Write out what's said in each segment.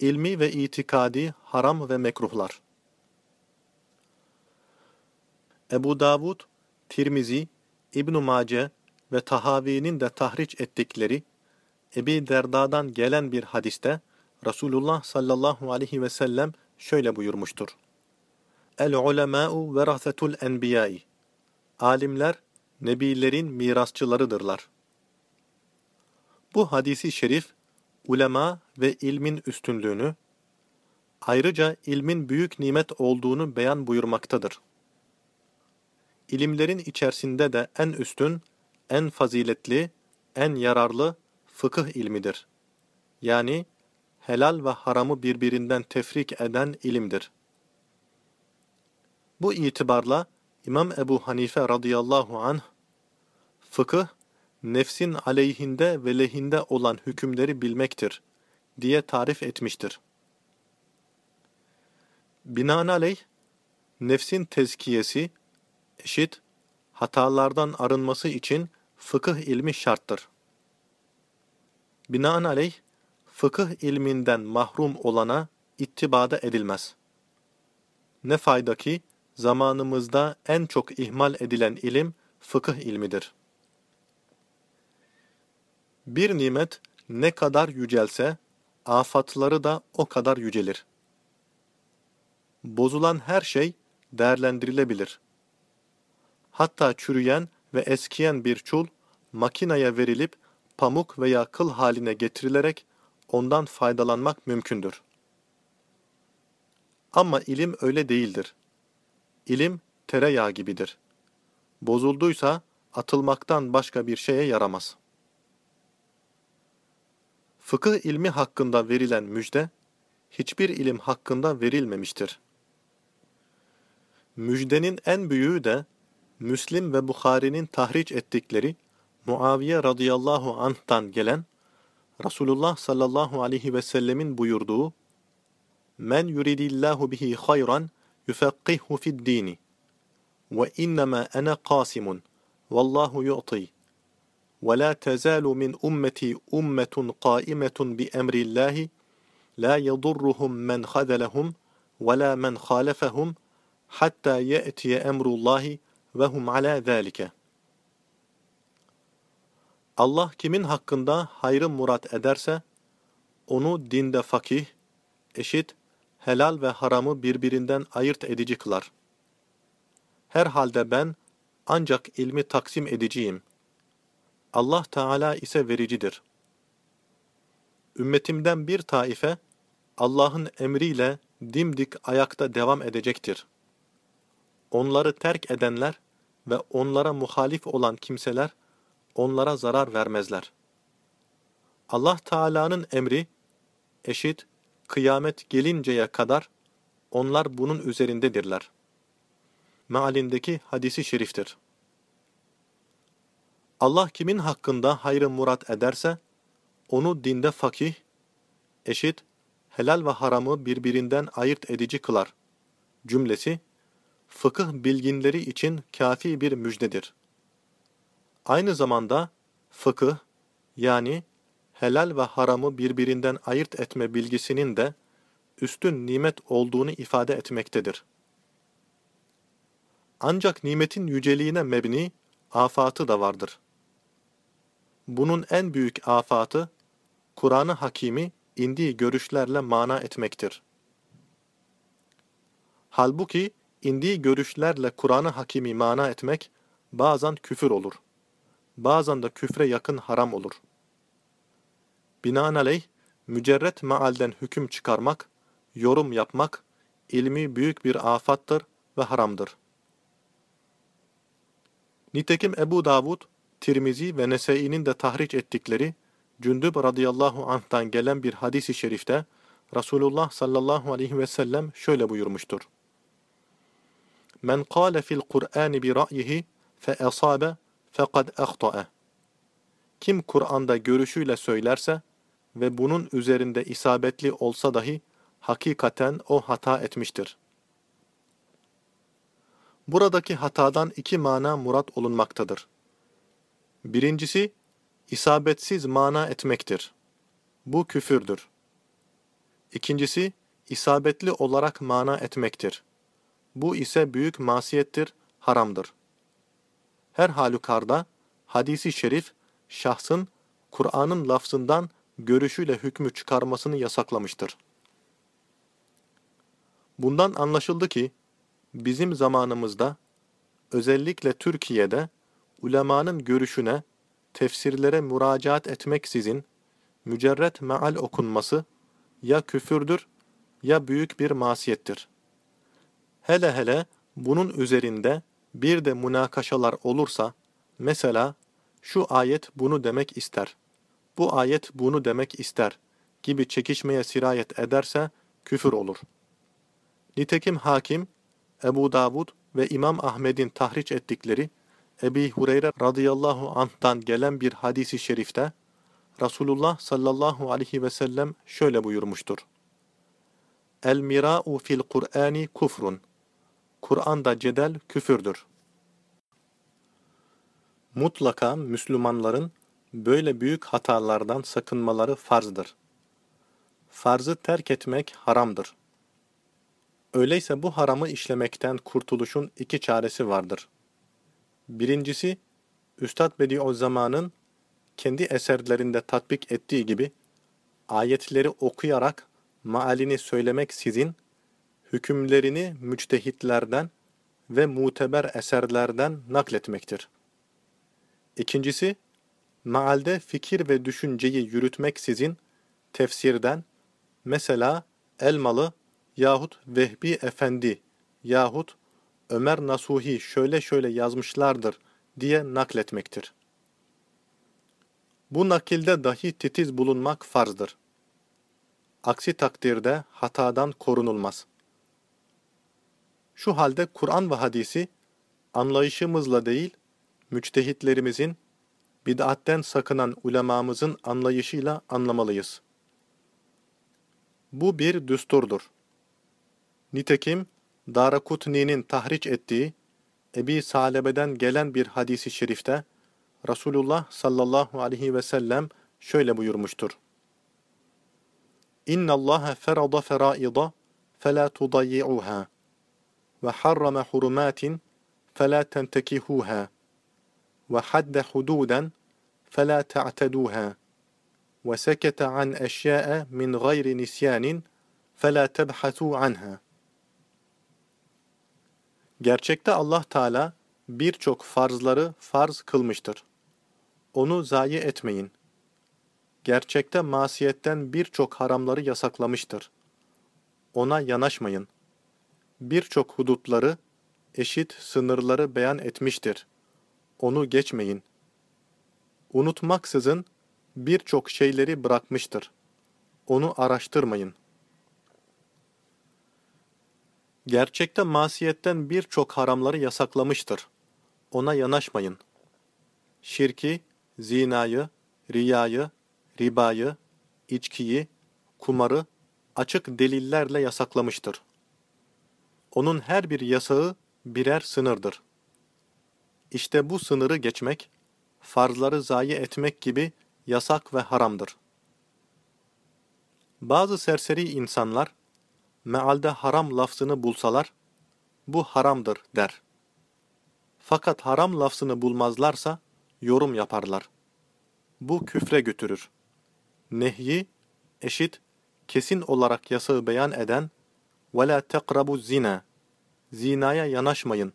İlmi ve itikadi haram ve mekruhlar. Ebu Davud, Tirmizi, İbn Mace ve Tahavi'nin de tahriç ettikleri Ebi Derda'dan gelen bir hadiste Resulullah sallallahu aleyhi ve sellem şöyle buyurmuştur. El ulemâ'u verasetul enbiyâi. Alimler, nebilerin mirasçılarıdırlar. Bu hadisi şerif, ulema ve ilmin üstünlüğünü, ayrıca ilmin büyük nimet olduğunu beyan buyurmaktadır. İlimlerin içerisinde de en üstün, en faziletli, en yararlı fıkıh ilmidir. Yani helal ve haramı birbirinden tefrik eden ilimdir. Bu itibarla İmam Ebu Hanife radıyallahu anh, fıkıh, nefsin aleyhinde ve lehinde olan hükümleri bilmektir diye tarif etmiştir. Binaenaleyh, nefsin tezkiyesi, eşit, hatalardan arınması için fıkıh ilmi şarttır. Binaenaleyh, fıkıh ilminden mahrum olana ittibada edilmez. Ne fayda ki, zamanımızda en çok ihmal edilen ilim fıkıh ilmidir. Bir nimet ne kadar yücelse, afatları da o kadar yücelir. Bozulan her şey değerlendirilebilir. Hatta çürüyen ve eskiyen bir çul, makineye verilip pamuk veya kıl haline getirilerek ondan faydalanmak mümkündür. Ama ilim öyle değildir. İlim tereyağı gibidir. Bozulduysa atılmaktan başka bir şeye yaramaz. Fıkıh ilmi hakkında verilen müjde, hiçbir ilim hakkında verilmemiştir. Müjdenin en büyüğü de, Müslim ve Bukhari'nin tahriç ettikleri Muaviye radıyallahu anh'tan gelen Resulullah sallallahu aleyhi ve sellemin buyurduğu Men yuridillahu bihi hayran yufekkihhu fid dini ve innema ana qasimun vallahu yu'ti tezalu min ummeti ummetun qaimetun bi emrillahi la yadurruhum men khadalahum ve la men khalafahum hatta ye'tiye emrullahi ve hum ala zalike Allah kimin hakkında hayrı murat ederse, onu dinde fakih, eşit, helal ve haramı birbirinden ayırt edici kılar. Herhalde ben ancak ilmi taksim ediciyim. Allah Teala ise vericidir. Ümmetimden bir taife, Allah'ın emriyle dimdik ayakta devam edecektir. Onları terk edenler ve onlara muhalif olan kimseler, onlara zarar vermezler. Allah Teala'nın emri, eşit, kıyamet gelinceye kadar onlar bunun üzerindedirler. Mealindeki hadisi şeriftir. Allah kimin hakkında hayrı murat ederse, onu dinde fakih, eşit, helal ve haramı birbirinden ayırt edici kılar. Cümlesi, fıkıh bilginleri için kafi bir müjdedir. Aynı zamanda fıkıh yani helal ve haramı birbirinden ayırt etme bilgisinin de üstün nimet olduğunu ifade etmektedir. Ancak nimetin yüceliğine mebni afatı da vardır. Bunun en büyük afatı, Kur'an-ı Hakimi indiği görüşlerle mana etmektir. Halbuki indiği görüşlerle Kur'an-ı Hakimi mana etmek bazen küfür olur bazen de küfre yakın haram olur. Binaenaleyh, mücerret mealden hüküm çıkarmak, yorum yapmak, ilmi büyük bir afattır ve haramdır. Nitekim Ebu Davud, Tirmizi ve Nese'inin de tahriç ettikleri, Cündüb radıyallahu anh'tan gelen bir hadisi şerifte, Resulullah sallallahu aleyhi ve sellem şöyle buyurmuştur. Men kâle fil Kur'an bi ra'yihi fe esabe fekad ehtae. Kim Kur'an'da görüşüyle söylerse ve bunun üzerinde isabetli olsa dahi hakikaten o hata etmiştir. Buradaki hatadan iki mana murat olunmaktadır. Birincisi, isabetsiz mana etmektir. Bu küfürdür. İkincisi, isabetli olarak mana etmektir. Bu ise büyük masiyettir, haramdır. Her halükarda, hadisi şerif, şahsın, Kur'an'ın lafzından görüşüyle hükmü çıkarmasını yasaklamıştır. Bundan anlaşıldı ki, bizim zamanımızda, özellikle Türkiye'de, ulemanın görüşüne, tefsirlere müracaat etmeksizin, mücerret meal okunması, ya küfürdür, ya büyük bir masiyettir. Hele hele bunun üzerinde bir de münakaşalar olursa, mesela şu ayet bunu demek ister, bu ayet bunu demek ister gibi çekişmeye sirayet ederse küfür olur. Nitekim hakim, Ebu Davud ve İmam Ahmed'in tahriç ettikleri Ebi Hureyre radıyallahu anh'tan gelen bir hadisi şerifte Resulullah sallallahu aleyhi ve sellem şöyle buyurmuştur. El mira'u fil Kur'ani kufrun. Kur'an'da cedel küfürdür. Mutlaka Müslümanların böyle büyük hatalardan sakınmaları farzdır. Farzı terk etmek haramdır. Öyleyse bu haramı işlemekten kurtuluşun iki çaresi vardır. Birincisi, Üstad Bediüzzaman'ın kendi eserlerinde tatbik ettiği gibi, ayetleri okuyarak maalini söylemek sizin, hükümlerini müçtehitlerden ve muteber eserlerden nakletmektir. İkincisi, maalde fikir ve düşünceyi yürütmek sizin, tefsirden, mesela Elmalı yahut Vehbi Efendi yahut Ömer Nasuhi şöyle şöyle yazmışlardır diye nakletmektir. Bu nakilde dahi titiz bulunmak farzdır. Aksi takdirde hatadan korunulmaz. Şu halde Kur'an ve hadisi anlayışımızla değil, müçtehitlerimizin, bid'atten sakınan ulemamızın anlayışıyla anlamalıyız. Bu bir düsturdur. Nitekim Darakutni'nin tahriç ettiği Ebi Salebe'den gelen bir hadisi şerifte Resulullah sallallahu aleyhi ve sellem şöyle buyurmuştur. İnna Allah ferada feraida fela tudayyi'uha ve harrama hurumatin fela tentekihuha ve hadde hududan fela ta'teduha ve sekete an eşya'a min gayri nisyanin fela tebhasu anha. Gerçekte Allah Teala birçok farzları farz kılmıştır. Onu zayi etmeyin. Gerçekte masiyetten birçok haramları yasaklamıştır. Ona yanaşmayın. Birçok hudutları, eşit sınırları beyan etmiştir. Onu geçmeyin. Unutmaksızın birçok şeyleri bırakmıştır. Onu araştırmayın.'' Gerçekte masiyetten birçok haramları yasaklamıştır. Ona yanaşmayın. Şirki, zinayı, riyayı, ribayı, içkiyi, kumarı açık delillerle yasaklamıştır. Onun her bir yasağı birer sınırdır. İşte bu sınırı geçmek, farzları zayi etmek gibi yasak ve haramdır. Bazı serseri insanlar, mealde haram lafzını bulsalar, bu haramdır der. Fakat haram lafzını bulmazlarsa, yorum yaparlar. Bu küfre götürür. Nehyi, eşit, kesin olarak yasağı beyan eden, وَلَا تَقْرَبُ zina, zinaya yanaşmayın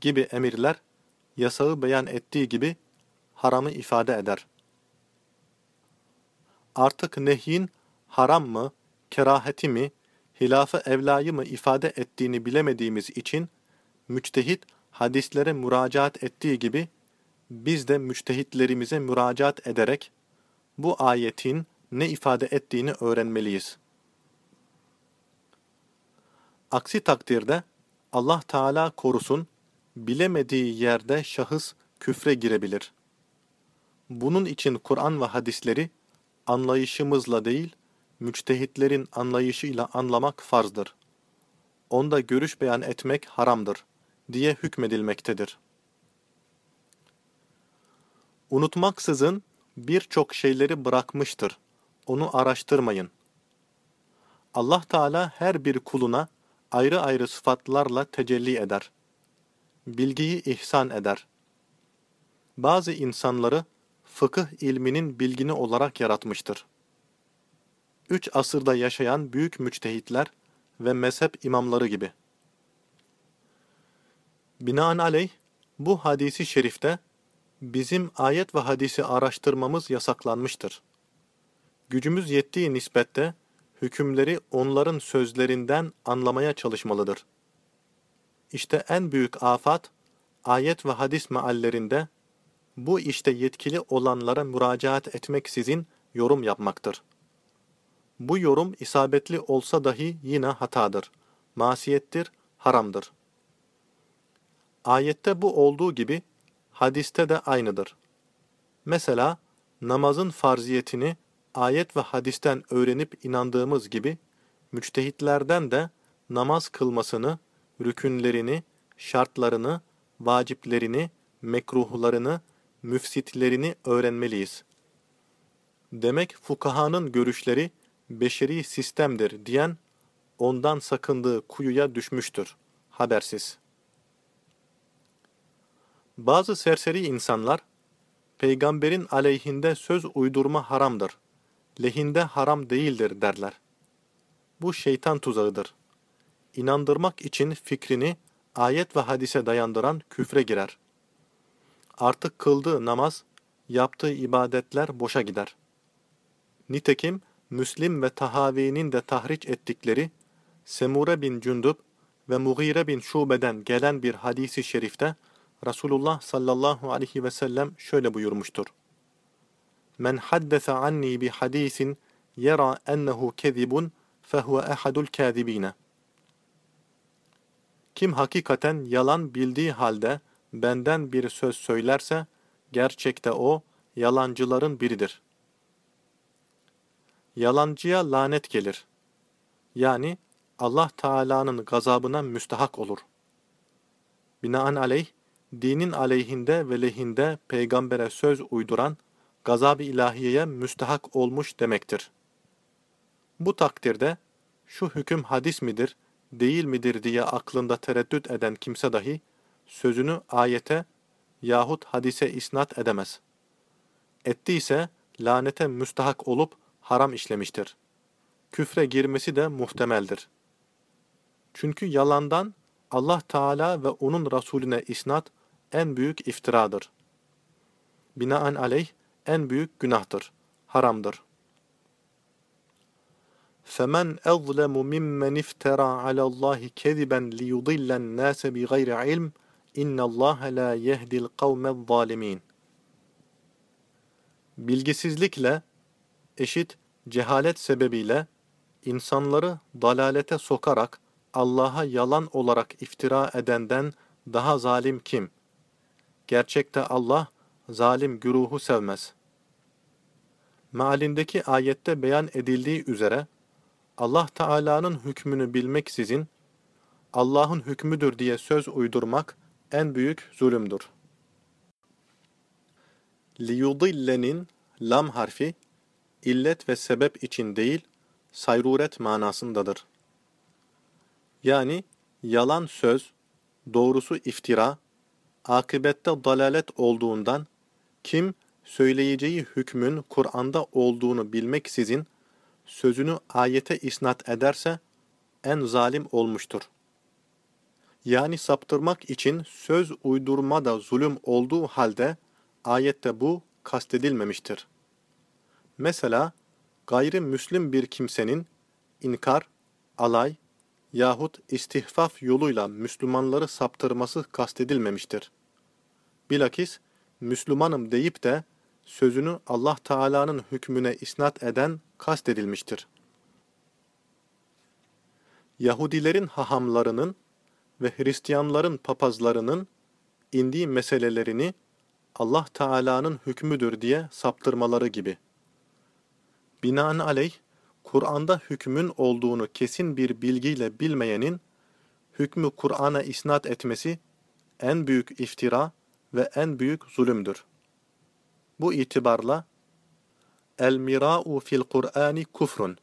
gibi emirler, yasağı beyan ettiği gibi haramı ifade eder. Artık nehyin haram mı, keraheti mi, hilafı evlayı mı ifade ettiğini bilemediğimiz için, müçtehit hadislere müracaat ettiği gibi, biz de müçtehitlerimize müracaat ederek, bu ayetin ne ifade ettiğini öğrenmeliyiz. Aksi takdirde, Allah Teala korusun, bilemediği yerde şahıs küfre girebilir. Bunun için Kur'an ve hadisleri, anlayışımızla değil, müçtehitlerin anlayışıyla anlamak farzdır. Onda görüş beyan etmek haramdır diye hükmedilmektedir. Unutmaksızın birçok şeyleri bırakmıştır. Onu araştırmayın. Allah Teala her bir kuluna ayrı ayrı sıfatlarla tecelli eder. Bilgiyi ihsan eder. Bazı insanları fıkıh ilminin bilgini olarak yaratmıştır. Üç asırda yaşayan büyük müçtehitler ve mezhep imamları gibi. Binaenaleyh bu hadisi şerifte bizim ayet ve hadisi araştırmamız yasaklanmıştır. Gücümüz yettiği nispette hükümleri onların sözlerinden anlamaya çalışmalıdır. İşte en büyük afat, ayet ve hadis meallerinde bu işte yetkili olanlara müracaat etmeksizin yorum yapmaktır. Bu yorum isabetli olsa dahi yine hatadır, masiyettir, haramdır. Ayette bu olduğu gibi hadiste de aynıdır. Mesela namazın farziyetini ayet ve hadisten öğrenip inandığımız gibi müçtehitlerden de namaz kılmasını, rükünlerini, şartlarını, vaciplerini, mekruhlarını, müfsitlerini öğrenmeliyiz. Demek fukahanın görüşleri beşeri sistemdir diyen ondan sakındığı kuyuya düşmüştür, habersiz. Bazı serseri insanlar, peygamberin aleyhinde söz uydurma haramdır, lehinde haram değildir derler. Bu şeytan tuzağıdır. İnandırmak için fikrini ayet ve hadise dayandıran küfre girer. Artık kıldığı namaz, yaptığı ibadetler boşa gider. Nitekim Müslim ve Tahavi'nin de tahriç ettikleri Semure bin Cündüb ve Mughire bin Şube'den gelen bir hadisi şerifte Resulullah sallallahu aleyhi ve sellem şöyle buyurmuştur. Men haddese anni bi hadisin yera ennehu kezibun fehuve ehadul kâzibine. Kim hakikaten yalan bildiği halde benden bir söz söylerse, gerçekte o, yalancıların biridir. Yalancıya lanet gelir. Yani Allah Teala'nın gazabına müstahak olur. Binaenaleyh, dinin aleyhinde ve lehinde peygambere söz uyduran, gazab-ı ilahiyeye müstahak olmuş demektir. Bu takdirde, şu hüküm hadis midir, değil midir diye aklında tereddüt eden kimse dahi, sözünü ayete yahut hadise isnat edemez. Ettiyse, lanete müstahak olup haram işlemiştir. Küfre girmesi de muhtemeldir. Çünkü yalandan Allah Teala ve onun Resulüne isnat en büyük iftiradır. Binaenaleyh en büyük günahtır, haramdır. فَمَنْ أَظْلَمُ مِمَّنِ افْتَرَى عَلَى اللّٰهِ كَذِبًا لِيُضِلَّ النَّاسَ بِغَيْرِ عِلْمٍ اِنَّ اللّٰهَ لَا يَهْدِي الْقَوْمَ الظَّالِمِينَ Bilgisizlikle, eşit cehalet sebebiyle insanları dalalete sokarak Allah'a yalan olarak iftira edenden daha zalim kim? Gerçekte Allah zalim güruhu sevmez. Mealindeki ayette beyan edildiği üzere Allah Teala'nın hükmünü bilmeksizin Allah'ın hükmüdür diye söz uydurmak en büyük zulümdür. Liyudillenin lam harfi illet ve sebep için değil, sayruret manasındadır. Yani yalan söz, doğrusu iftira, akıbette dalalet olduğundan kim söyleyeceği hükmün Kur'an'da olduğunu bilmeksizin sözünü ayete isnat ederse en zalim olmuştur. Yani saptırmak için söz uydurma da zulüm olduğu halde ayette bu kastedilmemiştir. Mesela gayrimüslim bir kimsenin inkar, alay yahut istihfaf yoluyla Müslümanları saptırması kastedilmemiştir. Bilakis Müslümanım deyip de sözünü Allah Teala'nın hükmüne isnat eden kastedilmiştir. Yahudilerin hahamlarının ve Hristiyanların papazlarının indiği meselelerini Allah Teala'nın hükmüdür diye saptırmaları gibi. Binaenaleyh, Kur'an'da hükmün olduğunu kesin bir bilgiyle bilmeyenin, hükmü Kur'an'a isnat etmesi en büyük iftira ve en büyük zulümdür. Bu itibarla, El-mira'u fil Kur'ani kufrun.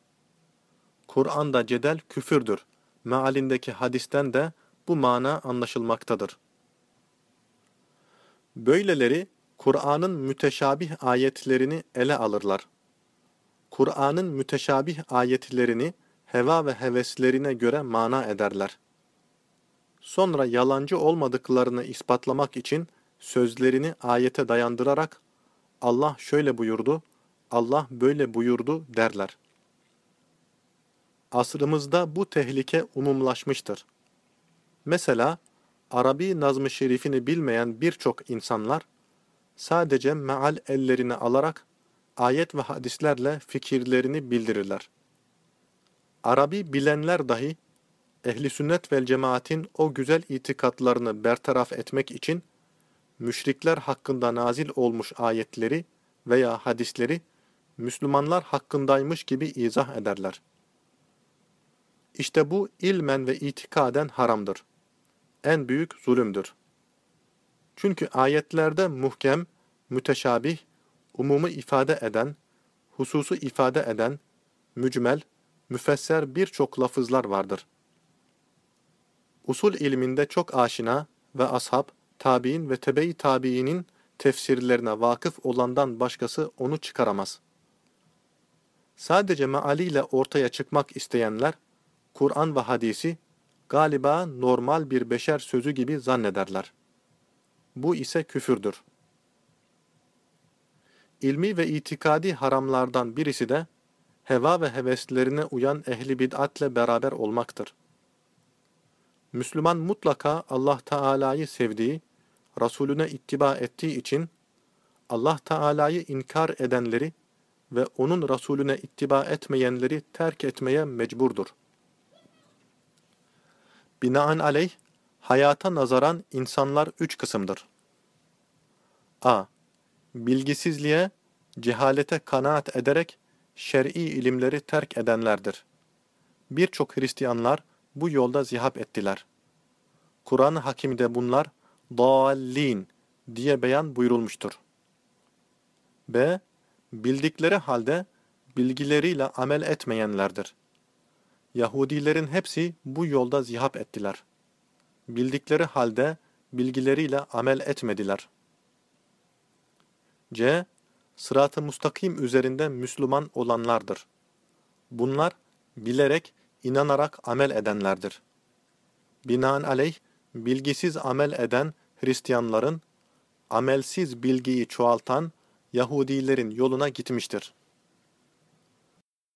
Kur'an'da cedel küfürdür. Mealindeki hadisten de bu mana anlaşılmaktadır. Böyleleri Kur'an'ın müteşabih ayetlerini ele alırlar. Kur'an'ın müteşabih ayetlerini heva ve heveslerine göre mana ederler. Sonra yalancı olmadıklarını ispatlamak için sözlerini ayete dayandırarak Allah şöyle buyurdu, Allah böyle buyurdu derler. Asrımızda bu tehlike umumlaşmıştır. Mesela Arabi nazm-ı şerifini bilmeyen birçok insanlar sadece meal ellerine alarak ayet ve hadislerle fikirlerini bildirirler. Arabi bilenler dahi ehli sünnet vel cemaatin o güzel itikatlarını bertaraf etmek için müşrikler hakkında nazil olmuş ayetleri veya hadisleri Müslümanlar hakkındaymış gibi izah ederler. İşte bu ilmen ve itikaden haramdır. En büyük zulümdür. Çünkü ayetlerde muhkem, müteşabih, umumu ifade eden, hususu ifade eden, mücmel, müfesser birçok lafızlar vardır. Usul ilminde çok aşina ve ashab, tabi'in ve tebe-i tabi'inin tefsirlerine vakıf olandan başkası onu çıkaramaz. Sadece mealiyle ortaya çıkmak isteyenler, Kur'an ve hadisi galiba normal bir beşer sözü gibi zannederler. Bu ise küfürdür. İlmi ve itikadi haramlardan birisi de heva ve heveslerine uyan ehli bid'atle beraber olmaktır. Müslüman mutlaka Allah Teala'yı sevdiği, Resulüne ittiba ettiği için Allah Teala'yı inkar edenleri ve onun Resulüne ittiba etmeyenleri terk etmeye mecburdur. Binaenaleyh, hayata nazaran insanlar üç kısımdır. a. Bilgisizliğe, cehalete kanaat ederek şer'i ilimleri terk edenlerdir. Birçok Hristiyanlar bu yolda zihap ettiler. Kur'an-ı Hakim'de bunlar dallin diye beyan buyurulmuştur. B. Bildikleri halde bilgileriyle amel etmeyenlerdir. Yahudilerin hepsi bu yolda zihap ettiler. Bildikleri halde bilgileriyle amel etmediler. C. Sırat-ı mustakim üzerinde Müslüman olanlardır. Bunlar bilerek, inanarak amel edenlerdir. Binaenaleyh, bilgisiz amel eden Hristiyanların, amelsiz bilgiyi çoğaltan Yahudilerin yoluna gitmiştir.